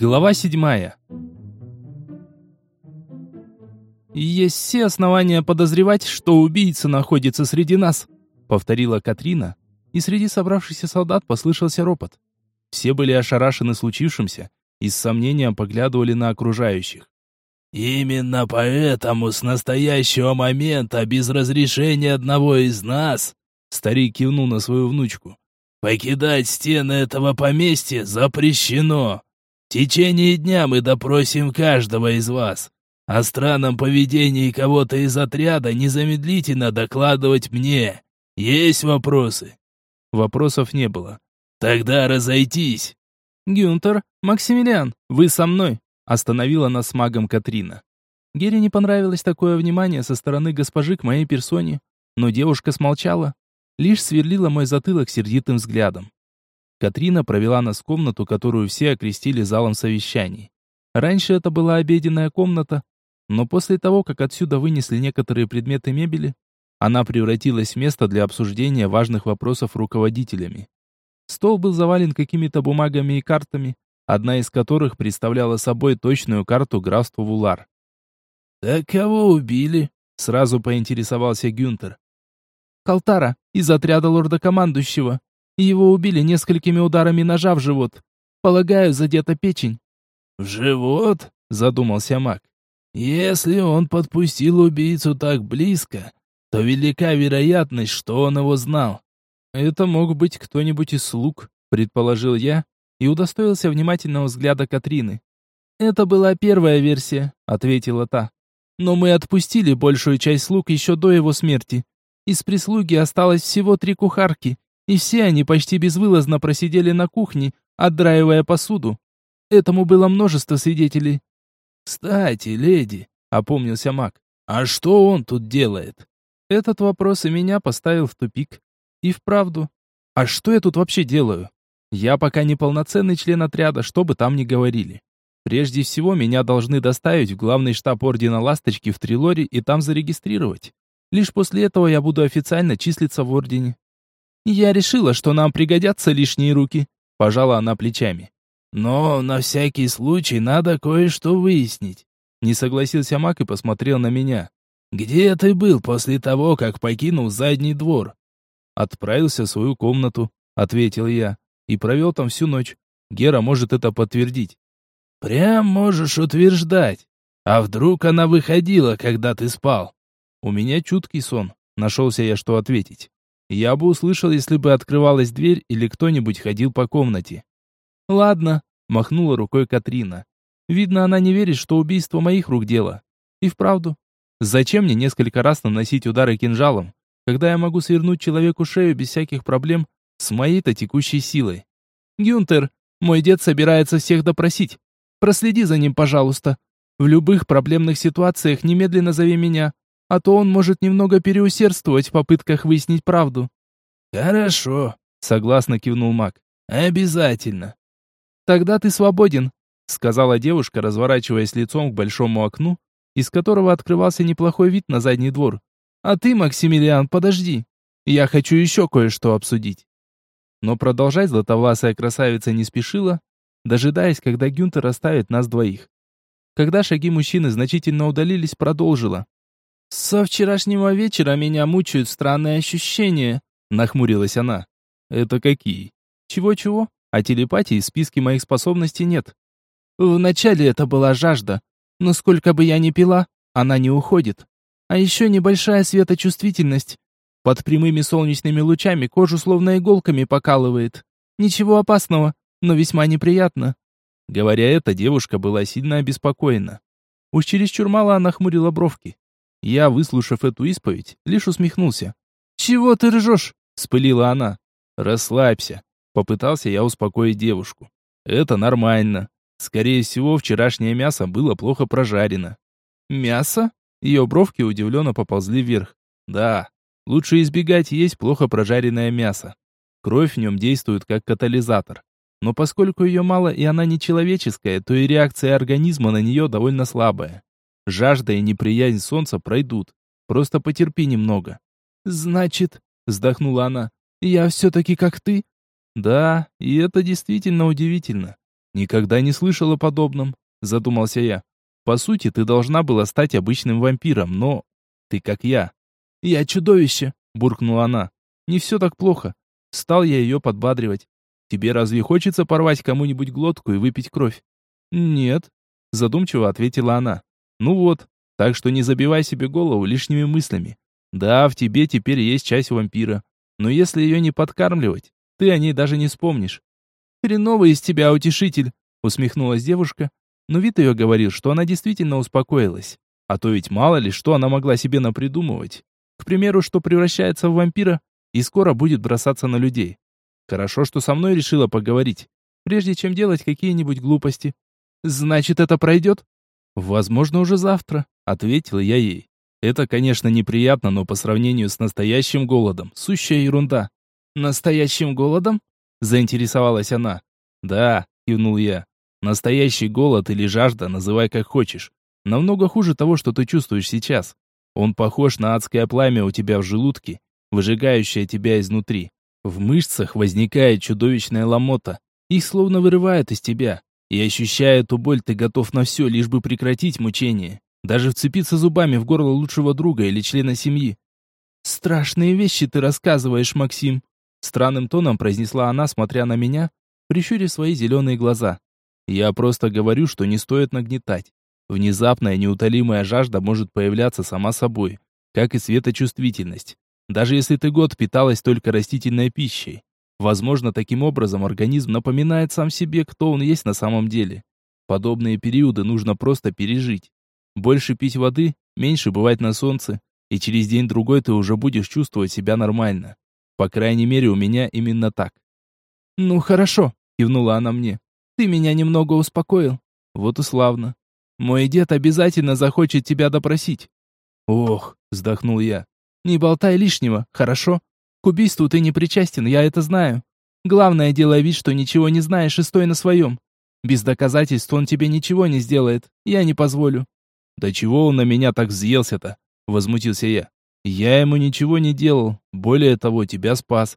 Глава седьмая. «Есть все основания подозревать, что убийца находится среди нас», повторила Катрина, и среди собравшихся солдат послышался ропот. Все были ошарашены случившимся и с сомнением поглядывали на окружающих. «Именно поэтому с настоящего момента без разрешения одного из нас...» Старик кивнул на свою внучку. «Покидать стены этого поместья запрещено. В течение дня мы допросим каждого из вас. О странном поведении кого-то из отряда незамедлительно докладывать мне. Есть вопросы?» Вопросов не было. «Тогда разойтись!» «Гюнтер, Максимилиан, вы со мной!» Остановила нас магом Катрина. Гере не понравилось такое внимание со стороны госпожи к моей персоне, но девушка смолчала, лишь сверлила мой затылок сердитым взглядом. Катрина провела нас в комнату, которую все окрестили залом совещаний. Раньше это была обеденная комната, но после того, как отсюда вынесли некоторые предметы мебели, она превратилась в место для обсуждения важных вопросов руководителями. Стол был завален какими-то бумагами и картами, одна из которых представляла собой точную карту графства Вулар. «Так кого убили?» — сразу поинтересовался Гюнтер. «Калтара, из отряда лорда-командующего. Его убили несколькими ударами ножа в живот. Полагаю, задета печень». «В живот?» — задумался маг. «Если он подпустил убийцу так близко, то велика вероятность, что он его знал». «Это мог быть кто-нибудь из слуг», — предположил я, и удостоился внимательного взгляда Катрины. «Это была первая версия», — ответила та. «Но мы отпустили большую часть слуг еще до его смерти. Из прислуги осталось всего три кухарки, и все они почти безвылазно просидели на кухне, отдраивая посуду. Этому было множество свидетелей». «Кстати, леди», — опомнился маг, — «а что он тут делает?» Этот вопрос и меня поставил в тупик. И вправду, а что я тут вообще делаю? Я пока не полноценный член отряда, что бы там ни говорили. Прежде всего, меня должны доставить в главный штаб Ордена Ласточки в Трилоре и там зарегистрировать. Лишь после этого я буду официально числиться в Ордене. Я решила, что нам пригодятся лишние руки. Пожала она плечами. Но на всякий случай надо кое-что выяснить. Не согласился Мак и посмотрел на меня. Где ты был после того, как покинул задний двор? Отправился в свою комнату, ответил я и провел там всю ночь. Гера может это подтвердить. Прям можешь утверждать. А вдруг она выходила, когда ты спал? У меня чуткий сон. Нашелся я, что ответить. Я бы услышал, если бы открывалась дверь или кто-нибудь ходил по комнате. Ладно, махнула рукой Катрина. Видно, она не верит, что убийство моих рук дело. И вправду. Зачем мне несколько раз наносить удары кинжалом, когда я могу свернуть человеку шею без всяких проблем с моей-то текущей силой. Гюнтер, мой дед собирается всех допросить. Проследи за ним, пожалуйста. В любых проблемных ситуациях немедленно зови меня, а то он может немного переусердствовать в попытках выяснить правду. Хорошо, согласно кивнул Мак. Обязательно. Тогда ты свободен, сказала девушка, разворачиваясь лицом к большому окну, из которого открывался неплохой вид на задний двор. А ты, Максимилиан, подожди. Я хочу еще кое-что обсудить. Но продолжать златовласая красавица не спешила, дожидаясь, когда Гюнтер оставит нас двоих. Когда шаги мужчины значительно удалились, продолжила. «Со вчерашнего вечера меня мучают странные ощущения», — нахмурилась она. «Это какие?» «Чего-чего? А телепатии в списке моих способностей нет». «Вначале это была жажда, но сколько бы я ни пила, она не уходит. А еще небольшая светочувствительность, под прямыми солнечными лучами кожу словно иголками покалывает. Ничего опасного, но весьма неприятно. Говоря это, девушка была сильно обеспокоена. Уж чересчур мало она хмурила бровки. Я, выслушав эту исповедь, лишь усмехнулся. «Чего ты ржешь?» — спылила она. «Расслабься», — попытался я успокоить девушку. «Это нормально. Скорее всего, вчерашнее мясо было плохо прожарено». «Мясо?» Ее бровки удивленно поползли вверх. «Да, Лучше избегать есть плохо прожаренное мясо. Кровь в нем действует как катализатор. Но поскольку ее мало и она не человеческая, то и реакция организма на нее довольно слабая. Жажда и неприязнь солнца пройдут. Просто потерпи немного. «Значит», — вздохнула она, — «я все-таки как ты?» Да, и это действительно удивительно. Никогда не слышал о подобном, задумался я. По сути, ты должна была стать обычным вампиром, но ты как я. Я чудовище, буркнула она. Не все так плохо. Стал я ее подбадривать. Тебе разве хочется порвать кому-нибудь глотку и выпить кровь? Нет, задумчиво ответила она. Ну вот, так что не забивай себе голову лишними мыслями. Да, в тебе теперь есть часть вампира, но если ее не подкармливать, ты о ней даже не вспомнишь. Хреновый из тебя утешитель, усмехнулась девушка, но вид ее говорил, что она действительно успокоилась. А то ведь мало ли, что она могла себе напридумывать. К примеру, что превращается в вампира и скоро будет бросаться на людей. Хорошо, что со мной решила поговорить, прежде чем делать какие-нибудь глупости. Значит, это пройдет? Возможно, уже завтра, ответил я ей. Это, конечно, неприятно, но по сравнению с настоящим голодом, сущая ерунда. Настоящим голодом? заинтересовалась она. Да, кивнул я. Настоящий голод или жажда, называй как хочешь. Намного хуже того, что ты чувствуешь сейчас. Он похож на адское пламя у тебя в желудке, выжигающее тебя изнутри. В мышцах возникает чудовищная ломота. Их словно вырывает из тебя. И ощущая эту боль, ты готов на все, лишь бы прекратить мучение. Даже вцепиться зубами в горло лучшего друга или члена семьи. «Страшные вещи ты рассказываешь, Максим», странным тоном произнесла она, смотря на меня, прищурив свои зеленые глаза. «Я просто говорю, что не стоит нагнетать. Внезапная неутолимая жажда может появляться сама собой, как и светочувствительность. Даже если ты год питалась только растительной пищей. Возможно, таким образом организм напоминает сам себе, кто он есть на самом деле. Подобные периоды нужно просто пережить. Больше пить воды, меньше бывать на солнце, и через день-другой ты уже будешь чувствовать себя нормально. По крайней мере, у меня именно так. «Ну хорошо», — кивнула она мне. «Ты меня немного успокоил. Вот и славно. Мой дед обязательно захочет тебя допросить». «Ох», — вздохнул я. «Не болтай лишнего, хорошо? К убийству ты не причастен, я это знаю. Главное, делай вид, что ничего не знаешь и стой на своем. Без доказательств он тебе ничего не сделает, я не позволю. «Да чего он на меня так взъелся-то?» — возмутился я. «Я ему ничего не делал, более того, тебя спас».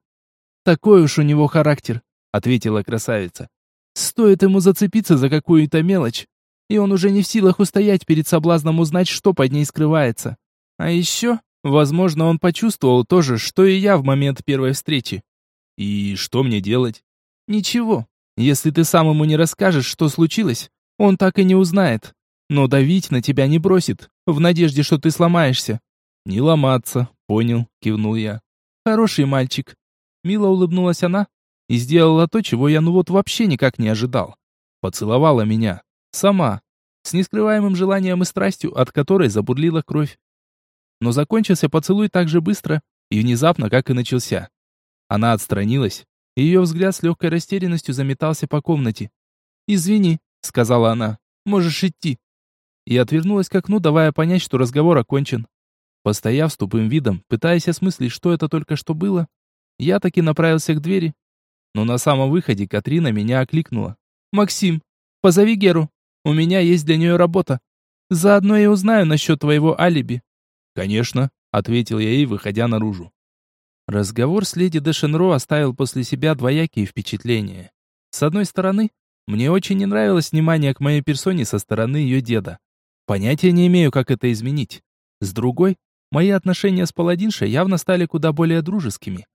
«Такой уж у него характер», — ответила красавица. «Стоит ему зацепиться за какую-то мелочь, и он уже не в силах устоять перед соблазном узнать, что под ней скрывается. А еще, возможно, он почувствовал то же, что и я в момент первой встречи. И что мне делать? Ничего. Если ты сам ему не расскажешь, что случилось, он так и не узнает но давить на тебя не бросит, в надежде, что ты сломаешься. Не ломаться, понял, кивнул я. Хороший мальчик. Мило улыбнулась она и сделала то, чего я ну вот вообще никак не ожидал. Поцеловала меня. Сама. С нескрываемым желанием и страстью, от которой забурлила кровь. Но закончился поцелуй так же быстро и внезапно, как и начался. Она отстранилась, и ее взгляд с легкой растерянностью заметался по комнате. «Извини», — сказала она, — «можешь идти» и отвернулась к окну, давая понять, что разговор окончен. Постояв с тупым видом, пытаясь осмыслить, что это только что было, я таки направился к двери. Но на самом выходе Катрина меня окликнула. «Максим, позови Геру. У меня есть для нее работа. Заодно я узнаю насчет твоего алиби». «Конечно», — ответил я ей, выходя наружу. Разговор с леди Дешенро оставил после себя двоякие впечатления. С одной стороны, мне очень не нравилось внимание к моей персоне со стороны ее деда. Понятия не имею, как это изменить. С другой, мои отношения с паладиншей явно стали куда более дружескими.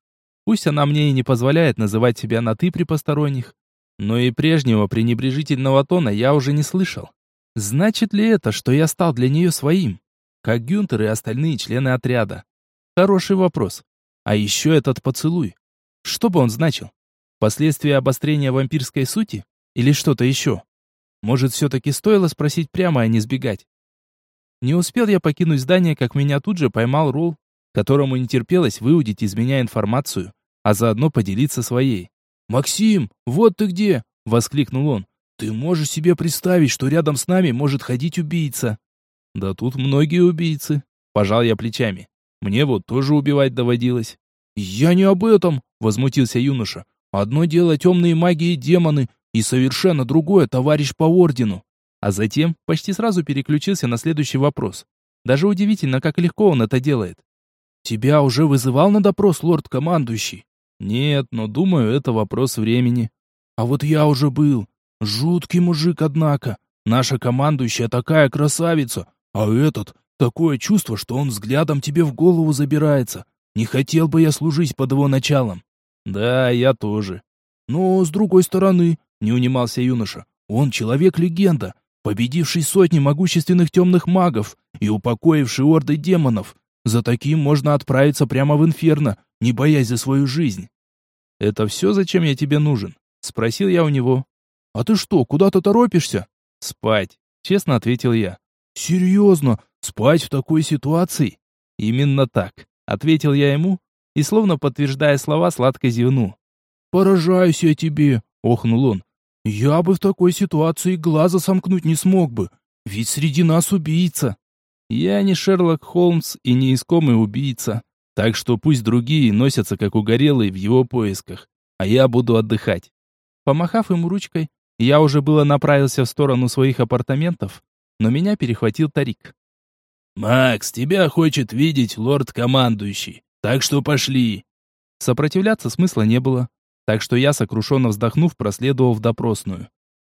Пусть она мне и не позволяет называть себя на «ты» при посторонних, но и прежнего пренебрежительного тона я уже не слышал. Значит ли это, что я стал для нее своим? Как Гюнтер и остальные члены отряда? Хороший вопрос. А еще этот поцелуй. Что бы он значил? Последствия обострения вампирской сути? Или что-то еще? Может, все-таки стоило спросить прямо, а не сбегать? Не успел я покинуть здание, как меня тут же поймал Ролл, которому не терпелось выудить из меня информацию, а заодно поделиться своей. «Максим, вот ты где!» — воскликнул он. «Ты можешь себе представить, что рядом с нами может ходить убийца?» «Да тут многие убийцы», — пожал я плечами. «Мне вот тоже убивать доводилось». «Я не об этом», — возмутился юноша. «Одно дело темные маги и демоны, и совершенно другое товарищ по ордену. А затем почти сразу переключился на следующий вопрос. Даже удивительно, как легко он это делает. «Тебя уже вызывал на допрос лорд-командующий?» Нет, но думаю, это вопрос времени. А вот я уже был. Жуткий мужик, однако. Наша командующая такая красавица, а этот такое чувство, что он взглядом тебе в голову забирается. Не хотел бы я служить под его началом. Да, я тоже. Но с другой стороны, не унимался юноша, он человек-легенда, победивший сотни могущественных темных магов и упокоивший орды демонов. За таким можно отправиться прямо в инферно, не боясь за свою жизнь. «Это все, зачем я тебе нужен?» — спросил я у него. «А ты что, куда-то торопишься?» «Спать», — честно ответил я. «Серьезно? Спать в такой ситуации?» «Именно так», — ответил я ему, и, словно подтверждая слова, сладко зевнул. «Поражаюсь я тебе», — охнул он. «Я бы в такой ситуации глаза сомкнуть не смог бы, ведь среди нас убийца». «Я не Шерлок Холмс и не искомый убийца, так что пусть другие носятся как угорелые в его поисках, а я буду отдыхать». Помахав ему ручкой, я уже было направился в сторону своих апартаментов, но меня перехватил Тарик. «Макс, тебя хочет видеть лорд-командующий, так что пошли». Сопротивляться смысла не было, так что я, сокрушенно вздохнув, проследовал в допросную.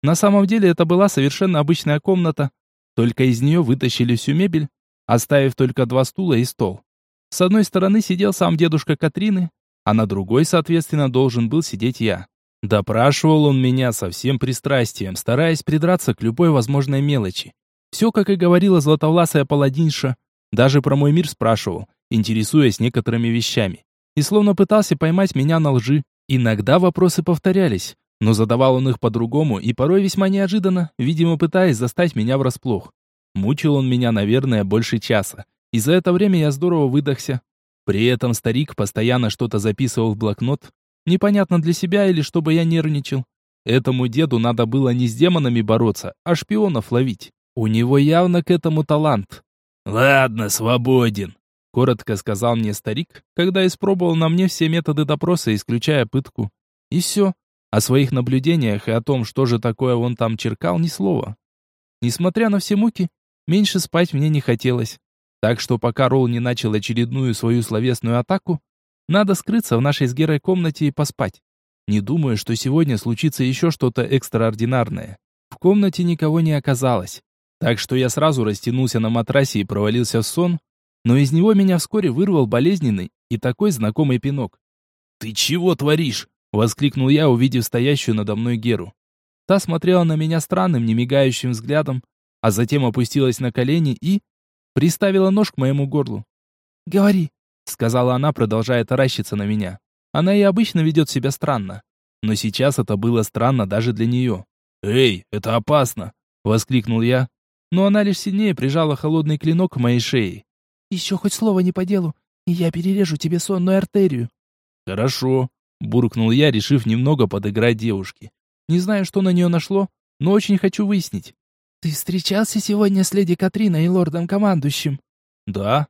На самом деле это была совершенно обычная комната, только из нее вытащили всю мебель, оставив только два стула и стол. С одной стороны сидел сам дедушка Катрины, а на другой, соответственно, должен был сидеть я. Допрашивал он меня со всем пристрастием, стараясь придраться к любой возможной мелочи. Все, как и говорила златовласая паладинша, даже про мой мир спрашивал, интересуясь некоторыми вещами. И словно пытался поймать меня на лжи. Иногда вопросы повторялись, но задавал он их по-другому и порой весьма неожиданно, видимо, пытаясь застать меня врасплох. Мучил он меня, наверное, больше часа, и за это время я здорово выдохся. При этом старик постоянно что-то записывал в блокнот, непонятно для себя или чтобы я нервничал. Этому деду надо было не с демонами бороться, а шпионов ловить. У него явно к этому талант. «Ладно, свободен», коротко сказал мне старик, когда испробовал на мне все методы допроса, исключая пытку. И все. О своих наблюдениях и о том, что же такое он там черкал, ни слова. Несмотря на все муки, меньше спать мне не хотелось. Так что пока Ролл не начал очередную свою словесную атаку, надо скрыться в нашей с Герой комнате и поспать. Не думаю, что сегодня случится еще что-то экстраординарное. В комнате никого не оказалось. Так что я сразу растянулся на матрасе и провалился в сон, но из него меня вскоре вырвал болезненный и такой знакомый пинок. «Ты чего творишь?» — воскликнул я, увидев стоящую надо мной Геру. Та смотрела на меня странным, немигающим взглядом, а затем опустилась на колени и... приставила нож к моему горлу. «Говори», — сказала она, продолжая таращиться на меня. Она и обычно ведет себя странно. Но сейчас это было странно даже для нее. «Эй, это опасно!» — воскликнул я. Но она лишь сильнее прижала холодный клинок к моей шее. Еще хоть слово не по делу, и я перережу тебе сонную артерию». «Хорошо», — буркнул я, решив немного подыграть девушке. Не знаю, что на нее нашло, но очень хочу выяснить. «Ты встречался сегодня с леди Катриной и лордом-командующим?» «Да».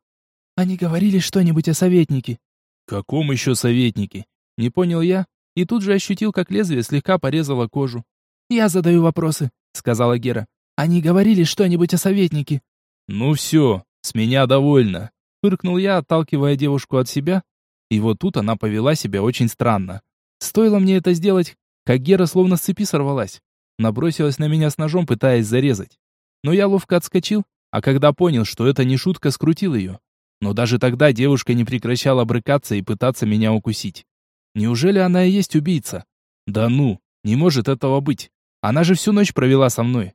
«Они говорили что-нибудь о советнике?» «Каком еще советнике?» Не понял я, и тут же ощутил, как лезвие слегка порезало кожу. «Я задаю вопросы», — сказала Гера. «Они говорили что-нибудь о советнике?» «Ну все, с меня довольно. Фыркнул я, отталкивая девушку от себя. И вот тут она повела себя очень странно. Стоило мне это сделать, как Гера словно с цепи сорвалась. Набросилась на меня с ножом, пытаясь зарезать. Но я ловко отскочил, а когда понял, что это не шутка, скрутил ее. Но даже тогда девушка не прекращала брыкаться и пытаться меня укусить. Неужели она и есть убийца? Да ну, не может этого быть. Она же всю ночь провела со мной.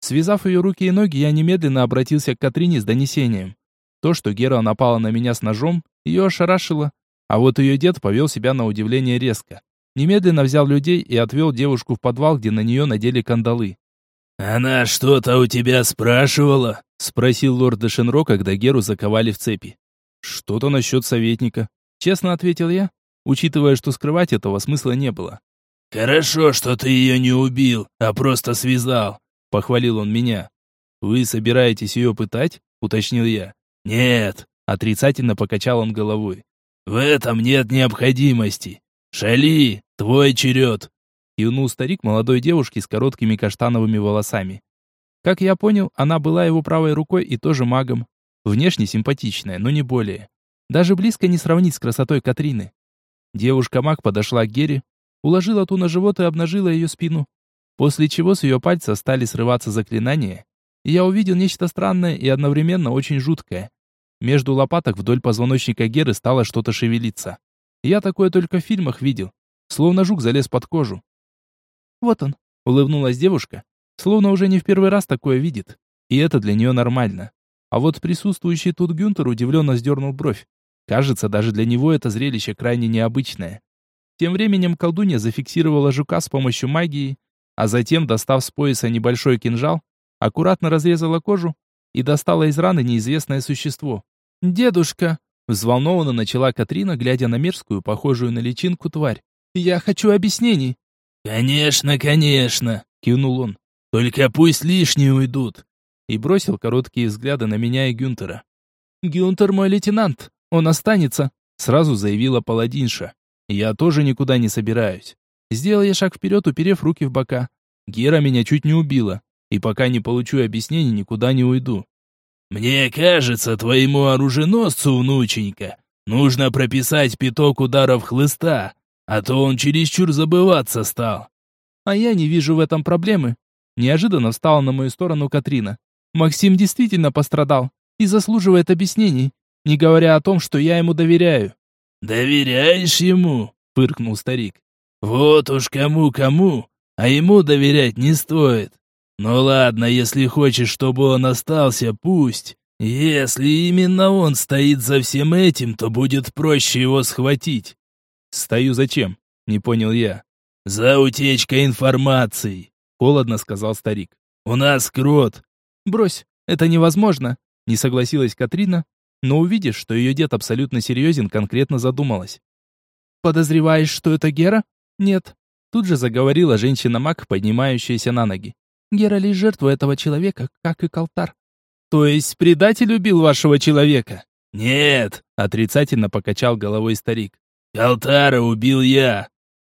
Связав ее руки и ноги, я немедленно обратился к Катрине с донесением. То, что Гера напала на меня с ножом, ее ошарашило, а вот ее дед повел себя на удивление резко. Немедленно взял людей и отвел девушку в подвал, где на нее надели кандалы. «Она что-то у тебя спрашивала?» — спросил лорд Дешенро, когда Геру заковали в цепи. «Что-то насчет советника», — честно ответил я, учитывая, что скрывать этого смысла не было. «Хорошо, что ты ее не убил, а просто связал. — похвалил он меня. «Вы собираетесь ее пытать?» — уточнил я. «Нет», — отрицательно покачал он головой. «В этом нет необходимости. Шали, твой черед!» Кивнул старик молодой девушки с короткими каштановыми волосами. Как я понял, она была его правой рукой и тоже магом. Внешне симпатичная, но не более. Даже близко не сравнить с красотой Катрины. Девушка-маг подошла к Гере, уложила ту на живот и обнажила ее спину. После чего с ее пальца стали срываться заклинания, и я увидел нечто странное и одновременно очень жуткое. Между лопаток вдоль позвоночника Геры стало что-то шевелиться. Я такое только в фильмах видел, словно жук залез под кожу. «Вот он», — улыбнулась девушка, словно уже не в первый раз такое видит, и это для нее нормально. А вот присутствующий тут Гюнтер удивленно сдернул бровь. Кажется, даже для него это зрелище крайне необычное. Тем временем колдунья зафиксировала жука с помощью магии, а затем, достав с пояса небольшой кинжал, аккуратно разрезала кожу и достала из раны неизвестное существо. «Дедушка!» — взволнованно начала Катрина, глядя на мерзкую, похожую на личинку тварь. «Я хочу объяснений!» «Конечно, конечно!» — кивнул он. «Только пусть лишние уйдут!» И бросил короткие взгляды на меня и Гюнтера. «Гюнтер мой лейтенант!» Он останется, сразу заявила паладинша. Я тоже никуда не собираюсь. Сделал я шаг вперед, уперев руки в бока. Гера меня чуть не убила, и пока не получу объяснений, никуда не уйду. Мне кажется, твоему оруженосцу, внученька, нужно прописать пяток ударов хлыста, а то он чересчур забываться стал. А я не вижу в этом проблемы. Неожиданно встала на мою сторону Катрина. Максим действительно пострадал и заслуживает объяснений не говоря о том, что я ему доверяю. «Доверяешь ему?» — фыркнул старик. «Вот уж кому-кому, а ему доверять не стоит. Ну ладно, если хочешь, чтобы он остался, пусть. Если именно он стоит за всем этим, то будет проще его схватить». «Стою зачем?» — не понял я. «За утечкой информации», — холодно сказал старик. «У нас крот». «Брось, это невозможно», — не согласилась Катрина, но увидев, что ее дед абсолютно серьезен, конкретно задумалась. «Подозреваешь, что это Гера?» «Нет». Тут же заговорила женщина-маг, поднимающаяся на ноги. «Гера лишь жертва этого человека, как и Калтар». «То есть предатель убил вашего человека?» «Нет», — отрицательно покачал головой старик. «Калтара убил я».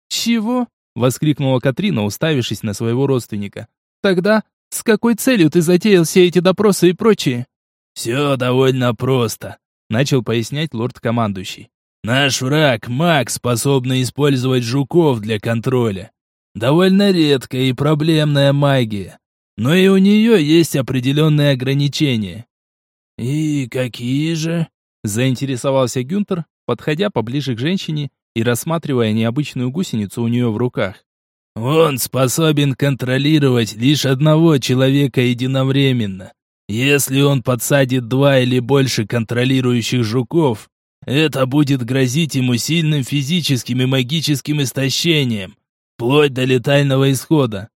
«Чего?» — воскликнула Катрина, уставившись на своего родственника. «Тогда с какой целью ты затеял все эти допросы и прочее?» «Все довольно просто», — начал пояснять лорд-командующий. «Наш враг — маг, способный использовать жуков для контроля. Довольно редкая и проблемная магия, но и у нее есть определенные ограничения». «И какие же?» — заинтересовался Гюнтер, подходя поближе к женщине и рассматривая необычную гусеницу у нее в руках. «Он способен контролировать лишь одного человека единовременно. Если он подсадит два или больше контролирующих жуков, это будет грозить ему сильным физическим и магическим истощением, вплоть до летального исхода.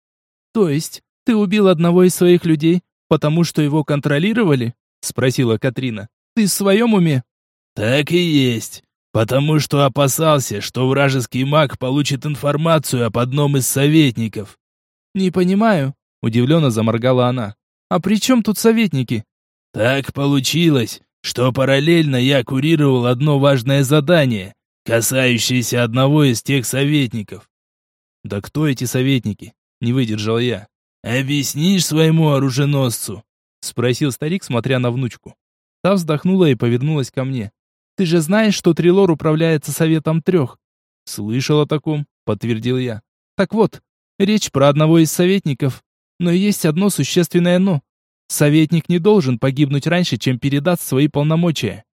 То есть, ты убил одного из своих людей, потому что его контролировали? Спросила Катрина. Ты в своем уме? Так и есть. Потому что опасался, что вражеский маг получит информацию об одном из советников. Не понимаю, удивленно заморгала она. А при чем тут советники? Так получилось, что параллельно я курировал одно важное задание, касающееся одного из тех советников. Да кто эти советники? Не выдержал я. Объяснишь своему оруженосцу? Спросил старик, смотря на внучку. Та вздохнула и повернулась ко мне. Ты же знаешь, что Трилор управляется советом трех? Слышал о таком, подтвердил я. Так вот, речь про одного из советников, но есть одно существенное «но». Советник не должен погибнуть раньше, чем передаст свои полномочия.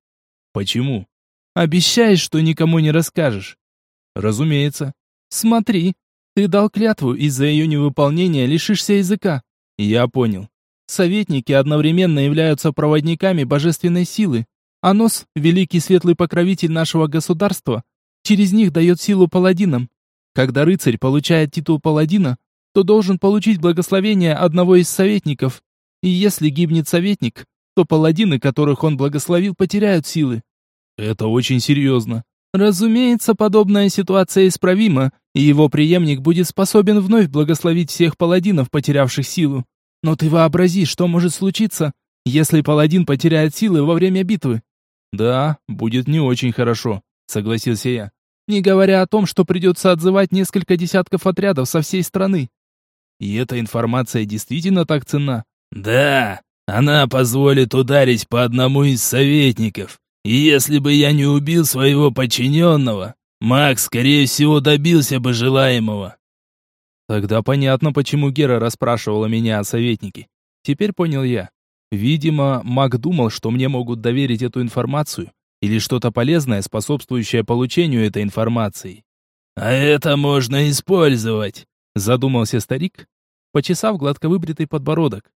Почему? Обещаешь, что никому не расскажешь. Разумеется. Смотри, ты дал клятву, из-за ее невыполнения лишишься языка. Я понял. Советники одновременно являются проводниками божественной силы. А нос, великий светлый покровитель нашего государства, через них дает силу паладинам. Когда рыцарь получает титул паладина, то должен получить благословение одного из советников. И если гибнет советник, то паладины, которых он благословил, потеряют силы. Это очень серьезно. Разумеется, подобная ситуация исправима, и его преемник будет способен вновь благословить всех паладинов, потерявших силу. Но ты вообрази, что может случиться, если паладин потеряет силы во время битвы. Да, будет не очень хорошо, согласился я. Не говоря о том, что придется отзывать несколько десятков отрядов со всей страны. И эта информация действительно так ценна? Да, она позволит ударить по одному из советников. И если бы я не убил своего подчиненного, Макс, скорее всего, добился бы желаемого. Тогда понятно, почему Гера расспрашивала меня о советнике. Теперь понял я. Видимо, маг думал, что мне могут доверить эту информацию или что-то полезное, способствующее получению этой информации. «А это можно использовать», — задумался старик, почесав гладко выбритый подбородок.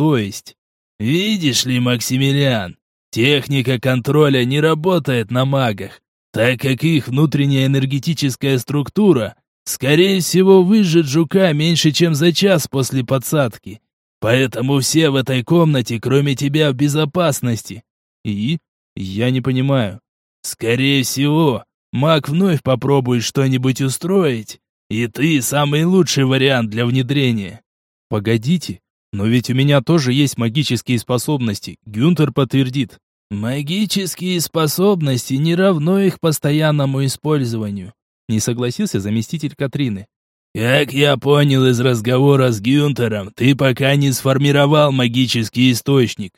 «То есть...» «Видишь ли, Максимилиан, техника контроля не работает на магах, так как их внутренняя энергетическая структура, скорее всего, выжжет жука меньше, чем за час после подсадки. Поэтому все в этой комнате, кроме тебя, в безопасности. И? Я не понимаю. Скорее всего, маг вновь попробует что-нибудь устроить, и ты самый лучший вариант для внедрения. Погодите, но ведь у меня тоже есть магические способности, Гюнтер подтвердит. Магические способности не равно их постоянному использованию, не согласился заместитель Катрины. «Как я понял из разговора с Гюнтером, ты пока не сформировал магический источник».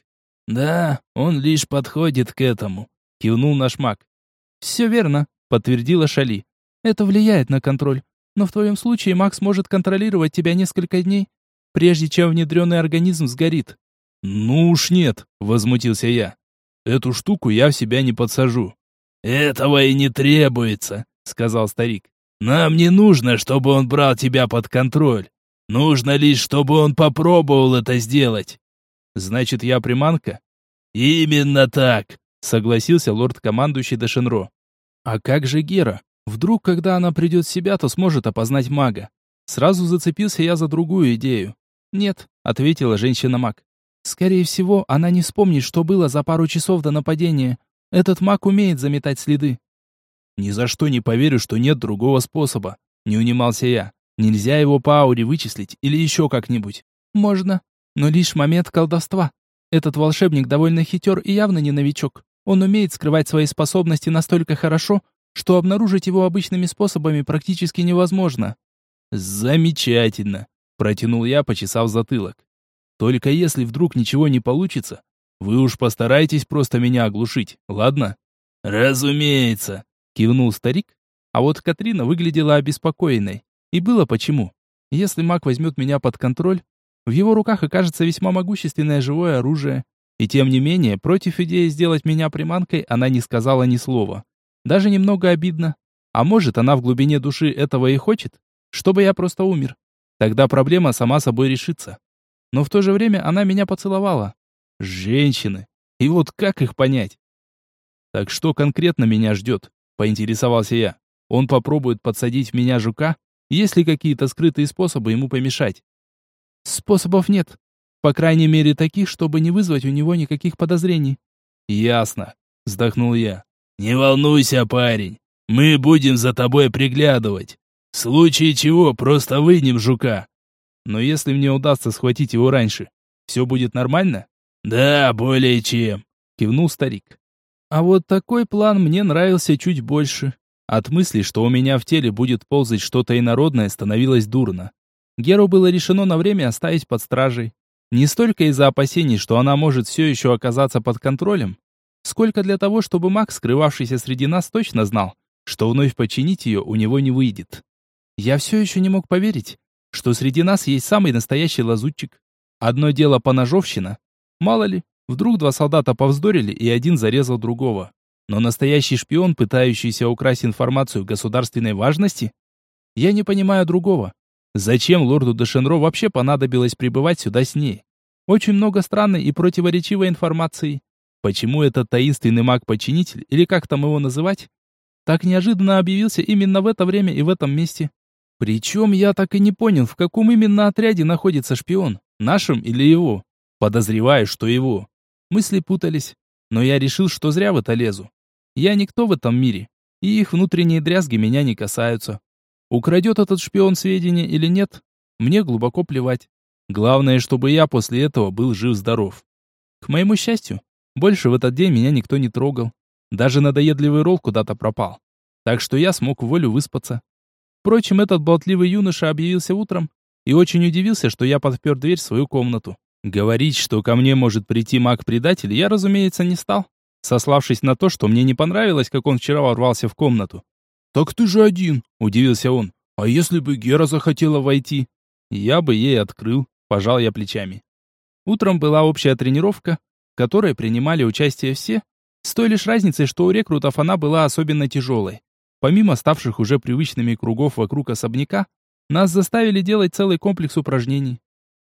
«Да, он лишь подходит к этому», — кивнул наш маг. «Все верно», — подтвердила Шали. «Это влияет на контроль. Но в твоем случае Макс может контролировать тебя несколько дней, прежде чем внедренный организм сгорит». «Ну уж нет», — возмутился я. «Эту штуку я в себя не подсажу». «Этого и не требуется», — сказал старик. Нам не нужно, чтобы он брал тебя под контроль. Нужно лишь, чтобы он попробовал это сделать. Значит, я приманка? Именно так, согласился лорд-командующий Дешенро. А как же Гера? Вдруг, когда она придет в себя, то сможет опознать мага. Сразу зацепился я за другую идею. Нет, ответила женщина-маг. Скорее всего, она не вспомнит, что было за пару часов до нападения. Этот маг умеет заметать следы. Ни за что не поверю, что нет другого способа. Не унимался я. Нельзя его по ауре вычислить или еще как-нибудь. Можно, но лишь момент колдовства. Этот волшебник довольно хитер и явно не новичок. Он умеет скрывать свои способности настолько хорошо, что обнаружить его обычными способами практически невозможно. Замечательно, протянул я, почесав затылок. Только если вдруг ничего не получится, вы уж постарайтесь просто меня оглушить, ладно? Разумеется, Кивнул старик, а вот Катрина выглядела обеспокоенной. И было почему. Если маг возьмет меня под контроль, в его руках окажется весьма могущественное живое оружие. И тем не менее, против идеи сделать меня приманкой она не сказала ни слова. Даже немного обидно. А может, она в глубине души этого и хочет? Чтобы я просто умер. Тогда проблема сама собой решится. Но в то же время она меня поцеловала. Женщины. И вот как их понять? Так что конкретно меня ждет? Поинтересовался я. Он попробует подсадить в меня жука? Есть ли какие-то скрытые способы ему помешать? Способов нет. По крайней мере, таких, чтобы не вызвать у него никаких подозрений. Ясно. Вздохнул я. Не волнуйся, парень. Мы будем за тобой приглядывать. В случае чего, просто вынем жука. Но если мне удастся схватить его раньше, все будет нормально? Да, более чем. Кивнул старик. А вот такой план мне нравился чуть больше. От мысли, что у меня в теле будет ползать что-то инородное, становилось дурно. Геру было решено на время оставить под стражей. Не столько из-за опасений, что она может все еще оказаться под контролем, сколько для того, чтобы маг, скрывавшийся среди нас, точно знал, что вновь починить ее у него не выйдет. Я все еще не мог поверить, что среди нас есть самый настоящий лазутчик. Одно дело поножовщина. Мало ли, Вдруг два солдата повздорили, и один зарезал другого. Но настоящий шпион, пытающийся украсть информацию государственной важности? Я не понимаю другого. Зачем лорду Дешенро вообще понадобилось прибывать сюда с ней? Очень много странной и противоречивой информации. Почему этот таинственный маг-починитель, или как там его называть, так неожиданно объявился именно в это время и в этом месте? Причем я так и не понял, в каком именно отряде находится шпион, нашим или его. Подозреваю, что его. Мысли путались, но я решил, что зря в это лезу. Я никто в этом мире, и их внутренние дрязги меня не касаются. Украдет этот шпион сведения или нет, мне глубоко плевать. Главное, чтобы я после этого был жив-здоров. К моему счастью, больше в этот день меня никто не трогал. Даже надоедливый ролл куда-то пропал. Так что я смог волю выспаться. Впрочем, этот болтливый юноша объявился утром и очень удивился, что я подпер дверь в свою комнату. Говорить, что ко мне может прийти маг-предатель, я, разумеется, не стал, сославшись на то, что мне не понравилось, как он вчера ворвался в комнату. «Так ты же один», — удивился он. «А если бы Гера захотела войти?» «Я бы ей открыл», — пожал я плечами. Утром была общая тренировка, в которой принимали участие все, с той лишь разницей, что у рекрутов она была особенно тяжелой. Помимо ставших уже привычными кругов вокруг особняка, нас заставили делать целый комплекс упражнений.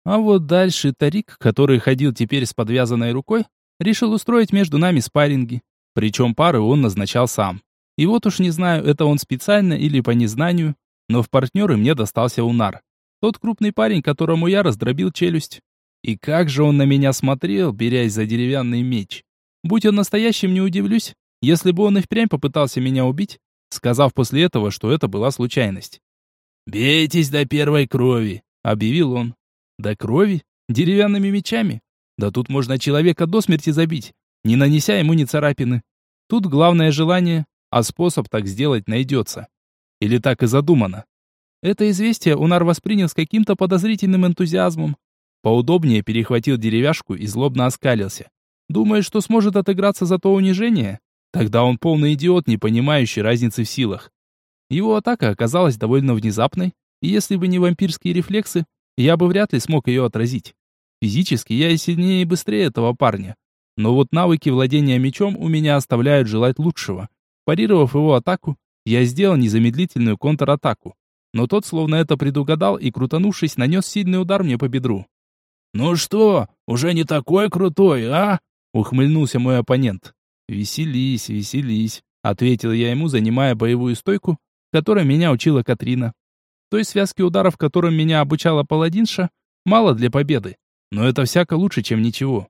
А вот дальше Тарик, который ходил теперь с подвязанной рукой, решил устроить между нами спарринги. Причем пары он назначал сам. И вот уж не знаю, это он специально или по незнанию, но в партнеры мне достался Унар. Тот крупный парень, которому я раздробил челюсть. И как же он на меня смотрел, берясь за деревянный меч. Будь он настоящим, не удивлюсь, если бы он и впрямь попытался меня убить, сказав после этого, что это была случайность. «Бейтесь до первой крови», — объявил он. «До крови? Деревянными мечами? Да тут можно человека до смерти забить, не нанеся ему ни царапины. Тут главное желание, а способ так сделать найдется. Или так и задумано. Это известие Унар воспринял с каким-то подозрительным энтузиазмом. Поудобнее перехватил деревяшку и злобно оскалился. Думает, что сможет отыграться за то унижение? Тогда он полный идиот, не понимающий разницы в силах. Его атака оказалась довольно внезапной, и если бы не вампирские рефлексы, я бы вряд ли смог ее отразить. Физически я и сильнее и быстрее этого парня. Но вот навыки владения мечом у меня оставляют желать лучшего. Парировав его атаку, я сделал незамедлительную контратаку. Но тот словно это предугадал и, крутанувшись, нанес сильный удар мне по бедру. «Ну что, уже не такой крутой, а?» — ухмыльнулся мой оппонент. «Веселись, веселись», — ответил я ему, занимая боевую стойку, которой меня учила Катрина. Той связки ударов, которым меня обучала паладинша, мало для победы, но это всяко лучше, чем ничего.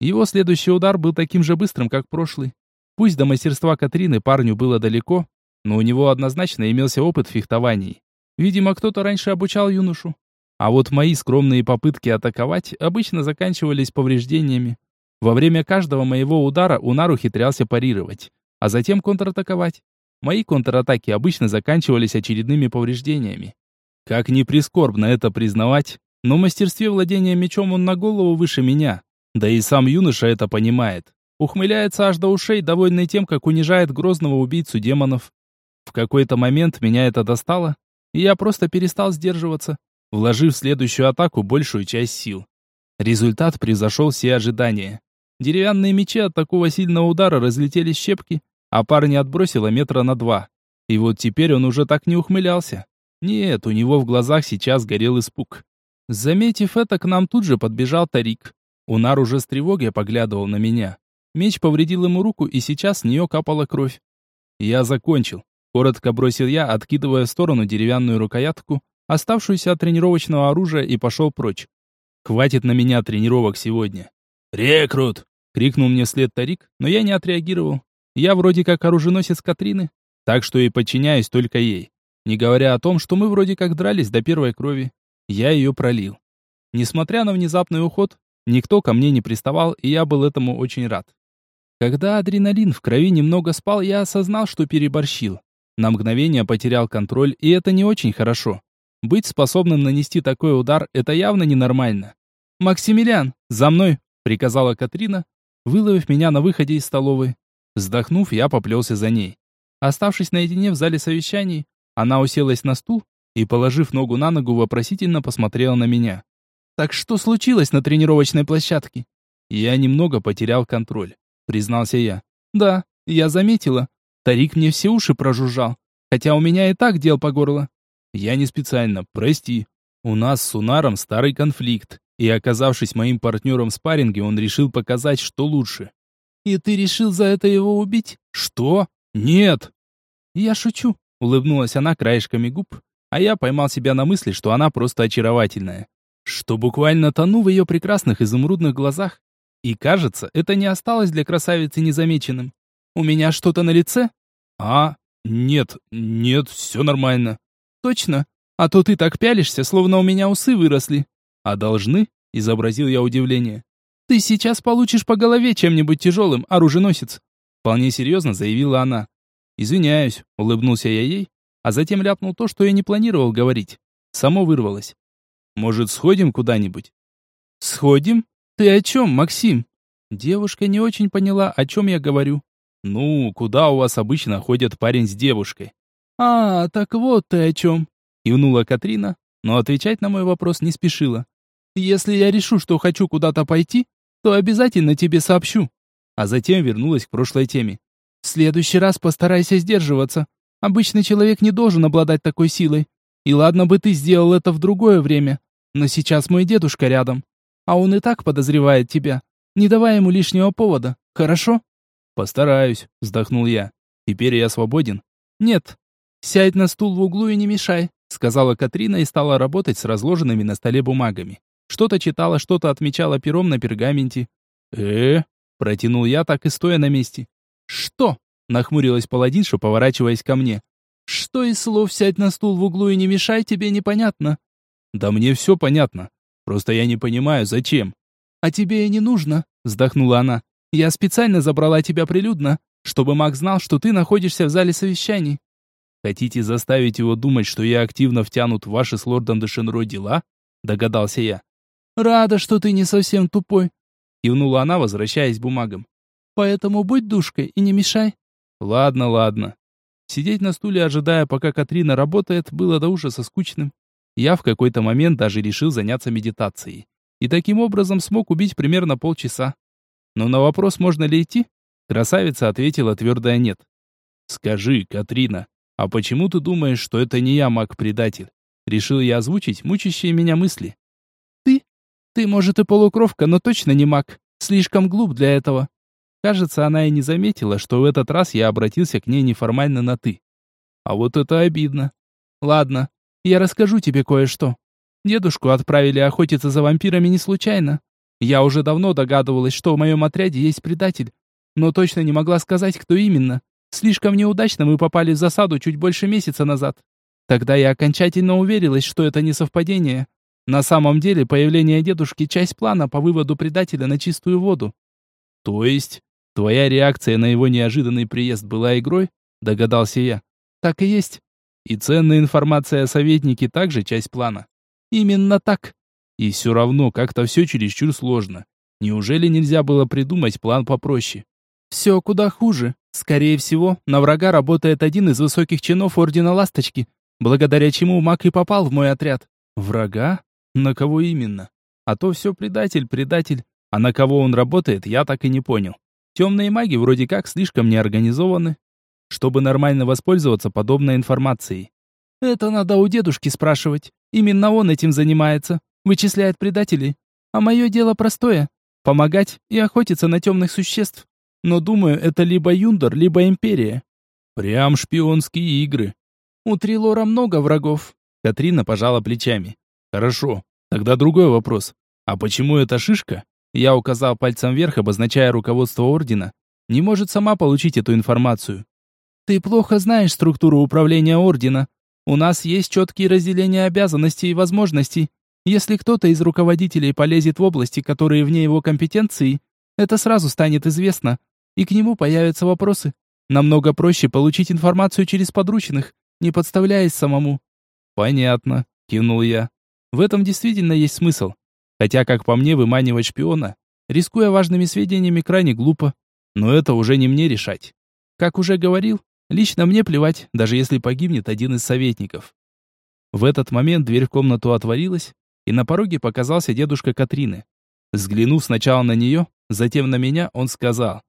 Его следующий удар был таким же быстрым, как прошлый. Пусть до мастерства Катрины парню было далеко, но у него однозначно имелся опыт в фехтовании. Видимо, кто-то раньше обучал юношу. А вот мои скромные попытки атаковать обычно заканчивались повреждениями. Во время каждого моего удара Унар ухитрялся парировать, а затем контратаковать. Мои контратаки обычно заканчивались очередными повреждениями. Как ни прискорбно это признавать, но в мастерстве владения мечом он на голову выше меня. Да и сам юноша это понимает. Ухмыляется аж до ушей, довольный тем, как унижает грозного убийцу демонов. В какой-то момент меня это достало, и я просто перестал сдерживаться, вложив в следующую атаку большую часть сил. Результат превзошел все ожидания. Деревянные мечи от такого сильного удара разлетелись щепки, а парня отбросило метра на два. И вот теперь он уже так не ухмылялся. Нет, у него в глазах сейчас горел испуг. Заметив это, к нам тут же подбежал Тарик. Унар уже с тревогой поглядывал на меня. Меч повредил ему руку, и сейчас с нее капала кровь. «Я закончил», — коротко бросил я, откидывая в сторону деревянную рукоятку, оставшуюся от тренировочного оружия, и пошел прочь. «Хватит на меня тренировок сегодня». «Рекрут!» — крикнул мне вслед Тарик, но я не отреагировал. Я вроде как оруженосец Катрины, так что и подчиняюсь только ей. Не говоря о том, что мы вроде как дрались до первой крови. Я ее пролил. Несмотря на внезапный уход, никто ко мне не приставал, и я был этому очень рад. Когда адреналин в крови немного спал, я осознал, что переборщил. На мгновение потерял контроль, и это не очень хорошо. Быть способным нанести такой удар – это явно ненормально. «Максимилиан, за мной!» – приказала Катрина, выловив меня на выходе из столовой. Вздохнув, я поплелся за ней. Оставшись наедине в зале совещаний, она уселась на стул и, положив ногу на ногу, вопросительно посмотрела на меня. «Так что случилось на тренировочной площадке?» Я немного потерял контроль признался я. Да, я заметила. Тарик мне все уши прожужжал, хотя у меня и так дел по горло. Я не специально, прости. У нас с Сунаром старый конфликт, и оказавшись моим партнером в спарринге, он решил показать, что лучше. И ты решил за это его убить? Что? Нет. Я шучу, улыбнулась она краешками губ, а я поймал себя на мысли, что она просто очаровательная. Что буквально тону в ее прекрасных изумрудных глазах, и кажется, это не осталось для красавицы незамеченным. У меня что-то на лице? А, нет, нет, все нормально. Точно? А то ты так пялишься, словно у меня усы выросли. А должны? Изобразил я удивление. Ты сейчас получишь по голове чем-нибудь тяжелым, оруженосец. Вполне серьезно заявила она. Извиняюсь, улыбнулся я ей, а затем ляпнул то, что я не планировал говорить. Само вырвалось. Может, сходим куда-нибудь? Сходим? «Ты о чем, Максим?» Девушка не очень поняла, о чем я говорю. «Ну, куда у вас обычно ходят парень с девушкой?» «А, так вот ты о чем!» — кивнула Катрина, но отвечать на мой вопрос не спешила. «Если я решу, что хочу куда-то пойти, то обязательно тебе сообщу». А затем вернулась к прошлой теме. «В следующий раз постарайся сдерживаться. Обычный человек не должен обладать такой силой. И ладно бы ты сделал это в другое время, но сейчас мой дедушка рядом. А он и так подозревает тебя. Не давай ему лишнего повода, хорошо?» «Постараюсь», — вздохнул я. «Теперь я свободен». «Нет. Сядь на стул в углу и не мешай», — сказала Катрина и стала работать с разложенными на столе бумагами. Что-то читала, что-то отмечала пером на пергаменте. э протянул я, так и стоя на месте. «Что?» — нахмурилась паладинша, поворачиваясь ко мне. «Что из слов «сядь на стул в углу и не мешай» тебе непонятно?» «Да мне все понятно. Просто я не понимаю, зачем». «А тебе и не нужно», — вздохнула она. «Я специально забрала тебя прилюдно, чтобы Мак знал, что ты находишься в зале совещаний». «Хотите заставить его думать, что я активно втянут в ваши с лордом Дешенро дела?» — догадался я. «Рада, что ты не совсем тупой», — кивнула она, возвращаясь к бумагам. «Поэтому будь душкой и не мешай». «Ладно, ладно». Сидеть на стуле, ожидая, пока Катрина работает, было до ужаса скучным. Я в какой-то момент даже решил заняться медитацией. И таким образом смог убить примерно полчаса. Но на вопрос, можно ли идти, красавица ответила твердое «нет». «Скажи, Катрина, а почему ты думаешь, что это не я маг-предатель?» Решил я озвучить мучащие меня мысли. Ты, может, и полукровка, но точно не маг. Слишком глуп для этого. Кажется, она и не заметила, что в этот раз я обратился к ней неформально на «ты». А вот это обидно. Ладно, я расскажу тебе кое-что. Дедушку отправили охотиться за вампирами не случайно. Я уже давно догадывалась, что в моем отряде есть предатель, но точно не могла сказать, кто именно. Слишком неудачно мы попали в засаду чуть больше месяца назад. Тогда я окончательно уверилась, что это не совпадение, на самом деле, появление дедушки – часть плана по выводу предателя на чистую воду. То есть, твоя реакция на его неожиданный приезд была игрой? Догадался я. Так и есть. И ценная информация о советнике также часть плана. Именно так. И все равно как-то все чересчур сложно. Неужели нельзя было придумать план попроще? Все куда хуже. Скорее всего, на врага работает один из высоких чинов Ордена Ласточки, благодаря чему маг и попал в мой отряд. Врага? На кого именно? А то все предатель, предатель. А на кого он работает, я так и не понял. Темные маги вроде как слишком неорганизованы, чтобы нормально воспользоваться подобной информацией. Это надо у дедушки спрашивать. Именно он этим занимается, вычисляет предателей. А мое дело простое — помогать и охотиться на темных существ. Но думаю, это либо Юндор, либо Империя. Прям шпионские игры. У Трилора много врагов. Катрина пожала плечами. Хорошо, тогда другой вопрос. А почему эта шишка, я указал пальцем вверх, обозначая руководство ордена, не может сама получить эту информацию? Ты плохо знаешь структуру управления ордена. У нас есть четкие разделения обязанностей и возможностей. Если кто-то из руководителей полезет в области, которые вне его компетенции, это сразу станет известно, и к нему появятся вопросы. Намного проще получить информацию через подручных, не подставляясь самому. Понятно, кивнул я. В этом действительно есть смысл. Хотя, как по мне, выманивать шпиона, рискуя важными сведениями, крайне глупо. Но это уже не мне решать. Как уже говорил, лично мне плевать, даже если погибнет один из советников. В этот момент дверь в комнату отворилась, и на пороге показался дедушка Катрины. Взглянув сначала на нее, затем на меня, он сказал.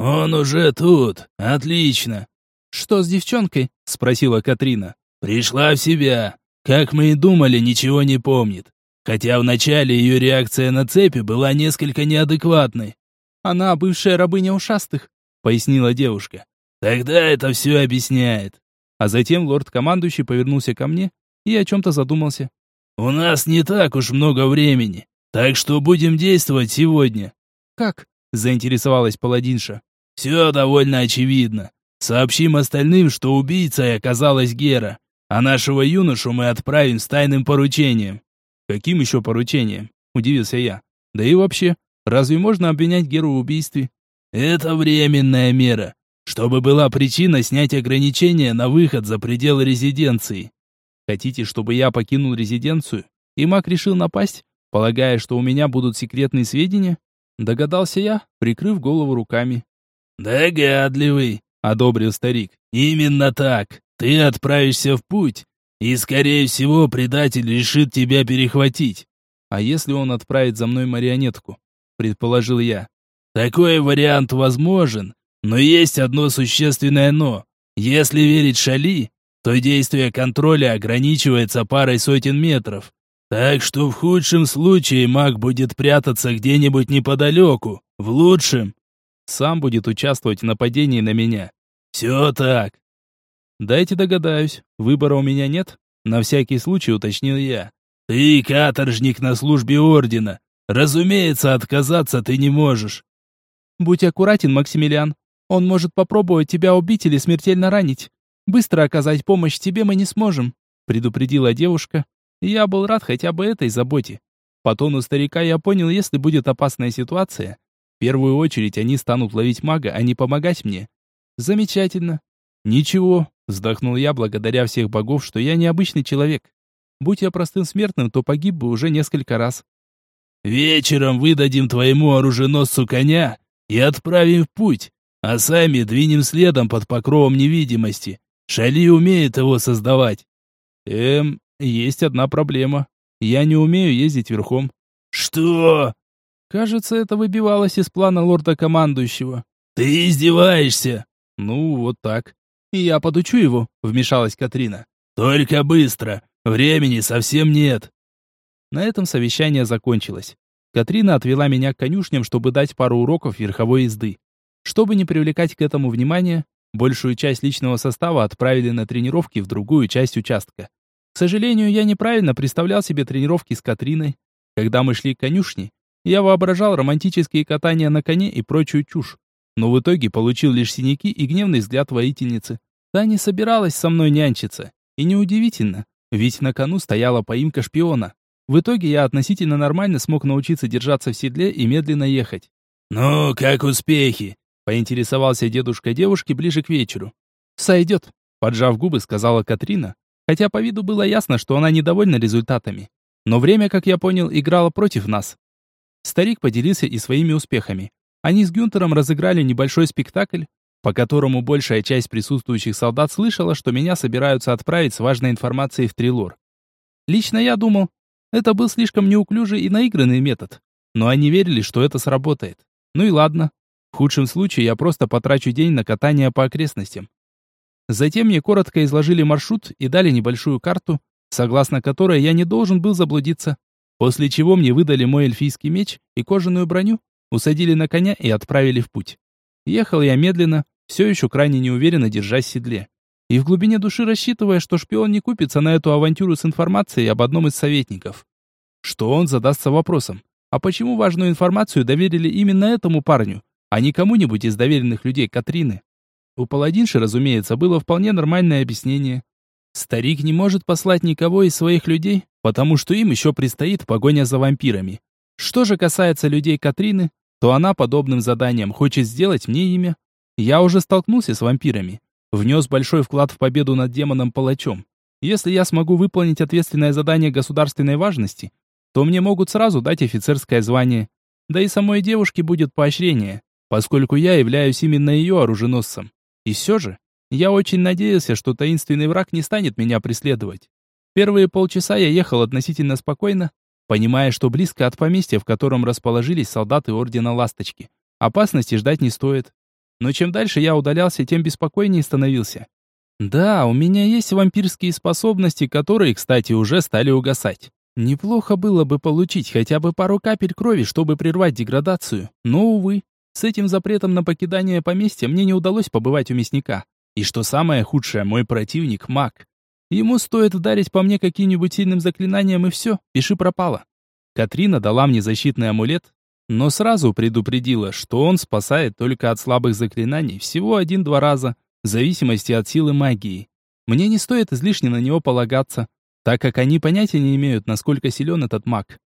«Он уже тут. Отлично». «Что с девчонкой?» — спросила Катрина. «Пришла в себя. Как мы и думали, ничего не помнит. Хотя вначале ее реакция на цепи была несколько неадекватной. «Она бывшая рабыня ушастых», — пояснила девушка. «Тогда это все объясняет». А затем лорд-командующий повернулся ко мне и о чем-то задумался. «У нас не так уж много времени, так что будем действовать сегодня». «Как?» — заинтересовалась паладинша. «Все довольно очевидно. Сообщим остальным, что убийцей оказалась Гера. А нашего юношу мы отправим с тайным поручением. Каким еще поручением? Удивился я. Да и вообще, разве можно обвинять Геру в убийстве? Это временная мера, чтобы была причина снять ограничения на выход за пределы резиденции. Хотите, чтобы я покинул резиденцию? И маг решил напасть, полагая, что у меня будут секретные сведения? Догадался я, прикрыв голову руками. «Догадливый», — одобрил старик. «Именно так. ты отправишься в путь, и, скорее всего, предатель решит тебя перехватить. А если он отправит за мной марионетку? Предположил я. Такой вариант возможен, но есть одно существенное «но». Если верить Шали, то действие контроля ограничивается парой сотен метров. Так что в худшем случае маг будет прятаться где-нибудь неподалеку, в лучшем сам будет участвовать в нападении на меня. Все так. Дайте догадаюсь, выбора у меня нет? На всякий случай уточнил я. Ты каторжник на службе ордена. Разумеется, отказаться ты не можешь. Будь аккуратен, Максимилиан. Он может попробовать тебя убить или смертельно ранить. Быстро оказать помощь тебе мы не сможем, предупредила девушка. Я был рад хотя бы этой заботе. По тону старика я понял, если будет опасная ситуация, первую очередь они станут ловить мага, а не помогать мне. Замечательно. Ничего, вздохнул я благодаря всех богов, что я необычный человек. Будь я простым смертным, то погиб бы уже несколько раз. Вечером выдадим твоему оруженосцу коня и отправим в путь, а сами двинем следом под покровом невидимости. Шали умеет его создавать. Эм, есть одна проблема. Я не умею ездить верхом. Что? Кажется, это выбивалось из плана лорда-командующего. Ты издеваешься? Ну, вот так. И я подучу его, вмешалась Катрина. Только быстро. Времени совсем нет. На этом совещание закончилось. Катрина отвела меня к конюшням, чтобы дать пару уроков верховой езды. Чтобы не привлекать к этому внимания, большую часть личного состава отправили на тренировки в другую часть участка. К сожалению, я неправильно представлял себе тренировки с Катриной. Когда мы шли к конюшне, я воображал романтические катания на коне и прочую чушь, но в итоге получил лишь синяки и гневный взгляд воительницы. Та не собиралась со мной нянчиться. И неудивительно, ведь на кону стояла поимка шпиона. В итоге я относительно нормально смог научиться держаться в седле и медленно ехать. «Ну, как успехи?» — поинтересовался дедушка девушки ближе к вечеру. «Сойдет», — поджав губы, сказала Катрина, хотя по виду было ясно, что она недовольна результатами. Но время, как я понял, играло против нас. Старик поделился и своими успехами. Они с Гюнтером разыграли небольшой спектакль, по которому большая часть присутствующих солдат слышала, что меня собираются отправить с важной информацией в Трилор. Лично я думал, это был слишком неуклюжий и наигранный метод. Но они верили, что это сработает. Ну и ладно. В худшем случае я просто потрачу день на катание по окрестностям. Затем мне коротко изложили маршрут и дали небольшую карту, согласно которой я не должен был заблудиться. После чего мне выдали мой эльфийский меч и кожаную броню, усадили на коня и отправили в путь. Ехал я медленно, все еще крайне неуверенно держась в седле. И в глубине души рассчитывая, что шпион не купится на эту авантюру с информацией об одном из советников. Что он задастся вопросом. А почему важную информацию доверили именно этому парню, а не кому-нибудь из доверенных людей Катрины? У паладинши, разумеется, было вполне нормальное объяснение. Старик не может послать никого из своих людей, потому что им еще предстоит погоня за вампирами. Что же касается людей Катрины, то она подобным заданием хочет сделать мне имя. Я уже столкнулся с вампирами, внес большой вклад в победу над демоном-палачом. Если я смогу выполнить ответственное задание государственной важности, то мне могут сразу дать офицерское звание. Да и самой девушке будет поощрение, поскольку я являюсь именно ее оруженосцем. И все же, я очень надеялся, что таинственный враг не станет меня преследовать. Первые полчаса я ехал относительно спокойно, понимая, что близко от поместья, в котором расположились солдаты Ордена Ласточки. Опасности ждать не стоит. Но чем дальше я удалялся, тем беспокойнее становился. Да, у меня есть вампирские способности, которые, кстати, уже стали угасать. Неплохо было бы получить хотя бы пару капель крови, чтобы прервать деградацию. Но, увы, с этим запретом на покидание поместья мне не удалось побывать у мясника. И что самое худшее, мой противник — маг. Ему стоит ударить по мне каким-нибудь сильным заклинанием и все, пиши пропало. Катрина дала мне защитный амулет, но сразу предупредила, что он спасает только от слабых заклинаний всего один-два раза, в зависимости от силы магии. Мне не стоит излишне на него полагаться, так как они понятия не имеют, насколько силен этот маг.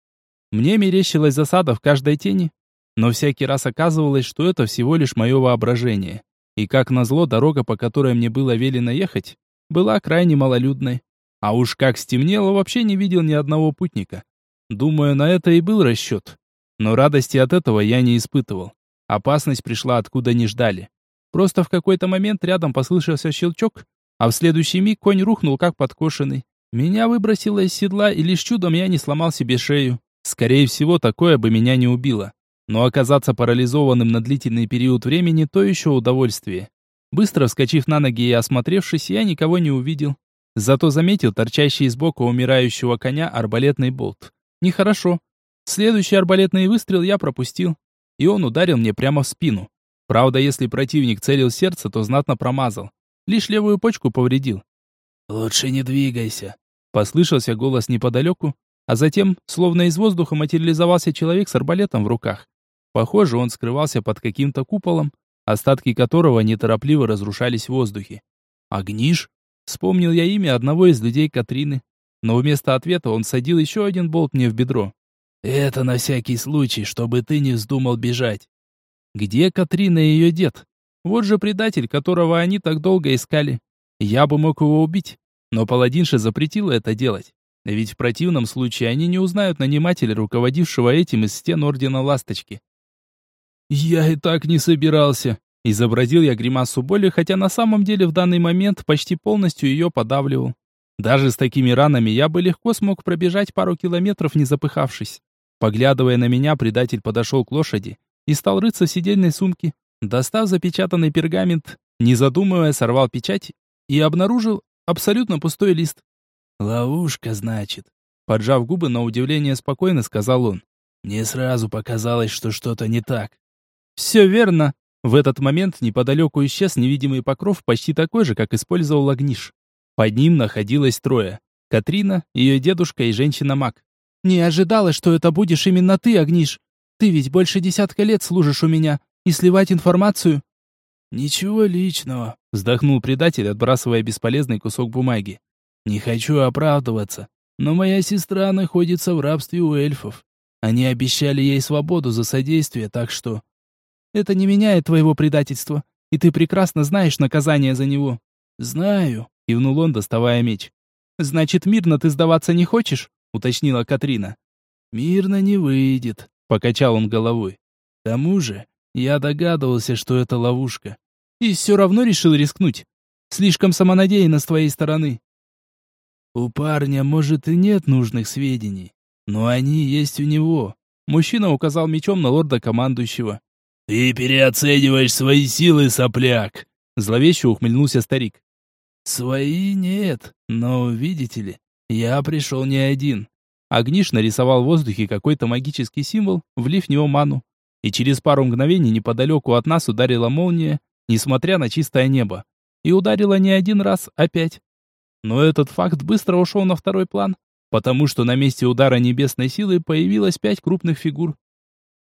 Мне мерещилась засада в каждой тени, но всякий раз оказывалось, что это всего лишь мое воображение. И как назло, дорога, по которой мне было велено ехать, была крайне малолюдной. А уж как стемнело, вообще не видел ни одного путника. Думаю, на это и был расчет. Но радости от этого я не испытывал. Опасность пришла откуда не ждали. Просто в какой-то момент рядом послышался щелчок, а в следующий миг конь рухнул как подкошенный. Меня выбросило из седла, и лишь чудом я не сломал себе шею. Скорее всего, такое бы меня не убило. Но оказаться парализованным на длительный период времени – то еще удовольствие. Быстро вскочив на ноги и осмотревшись, я никого не увидел. Зато заметил торчащий сбоку умирающего коня арбалетный болт. Нехорошо. Следующий арбалетный выстрел я пропустил, и он ударил мне прямо в спину. Правда, если противник целил сердце, то знатно промазал. Лишь левую почку повредил. «Лучше не двигайся», — послышался голос неподалеку, а затем, словно из воздуха, материализовался человек с арбалетом в руках. Похоже, он скрывался под каким-то куполом, остатки которого неторопливо разрушались в воздухе. «Огниш?» Вспомнил я имя одного из людей Катрины, но вместо ответа он садил еще один болт мне в бедро. «Это на всякий случай, чтобы ты не вздумал бежать». Где Катрина и ее дед? Вот же предатель, которого они так долго искали. Я бы мог его убить, но паладинша запретила это делать. Ведь в противном случае они не узнают нанимателя, руководившего этим из стен Ордена Ласточки. «Я и так не собирался», — изобразил я гримасу боли, хотя на самом деле в данный момент почти полностью ее подавливал. Даже с такими ранами я бы легко смог пробежать пару километров, не запыхавшись. Поглядывая на меня, предатель подошел к лошади и стал рыться в сидельной сумке. Достав запечатанный пергамент, не задумывая, сорвал печать и обнаружил абсолютно пустой лист. «Ловушка, значит», — поджав губы, на удивление спокойно сказал он. «Не сразу показалось, что что-то не так». «Все верно». В этот момент неподалеку исчез невидимый покров, почти такой же, как использовал Агниш. Под ним находилось трое. Катрина, ее дедушка и женщина-маг. «Не ожидала, что это будешь именно ты, Агниш. Ты ведь больше десятка лет служишь у меня, и сливать информацию...» «Ничего личного», — вздохнул предатель, отбрасывая бесполезный кусок бумаги. Не хочу оправдываться, но моя сестра находится в рабстве у эльфов. Они обещали ей свободу за содействие, так что... Это не меняет твоего предательства, и ты прекрасно знаешь наказание за него. Знаю, кивнул он, доставая меч. Значит, мирно ты сдаваться не хочешь? уточнила Катрина. Мирно не выйдет, покачал он головой. К тому же, я догадывался, что это ловушка. И все равно решил рискнуть. Слишком самонадеянно с твоей стороны. У парня, может, и нет нужных сведений, но они есть у него. Мужчина указал мечом на лорда командующего. Ты переоцениваешь свои силы, сопляк, зловеще ухмыльнулся старик. Свои нет, но видите ли, я пришел не один. Агниш нарисовал в воздухе какой-то магический символ, влив в него ману. И через пару мгновений неподалеку от нас ударила молния, несмотря на чистое небо. И ударила не один раз, а пять. Но этот факт быстро ушел на второй план, потому что на месте удара небесной силы появилось пять крупных фигур.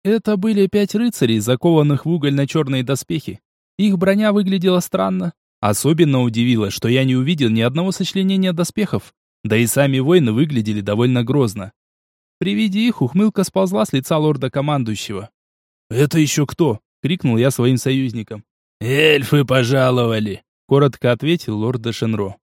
Это были пять рыцарей, закованных в угольно-черные доспехи. Их броня выглядела странно. Особенно удивило, что я не увидел ни одного сочленения доспехов, да и сами воины выглядели довольно грозно. При виде их ухмылка сползла с лица лорда-командующего. «Это еще кто?» — крикнул я своим союзникам. «Эльфы пожаловали!» — коротко ответил лорд де Шенро.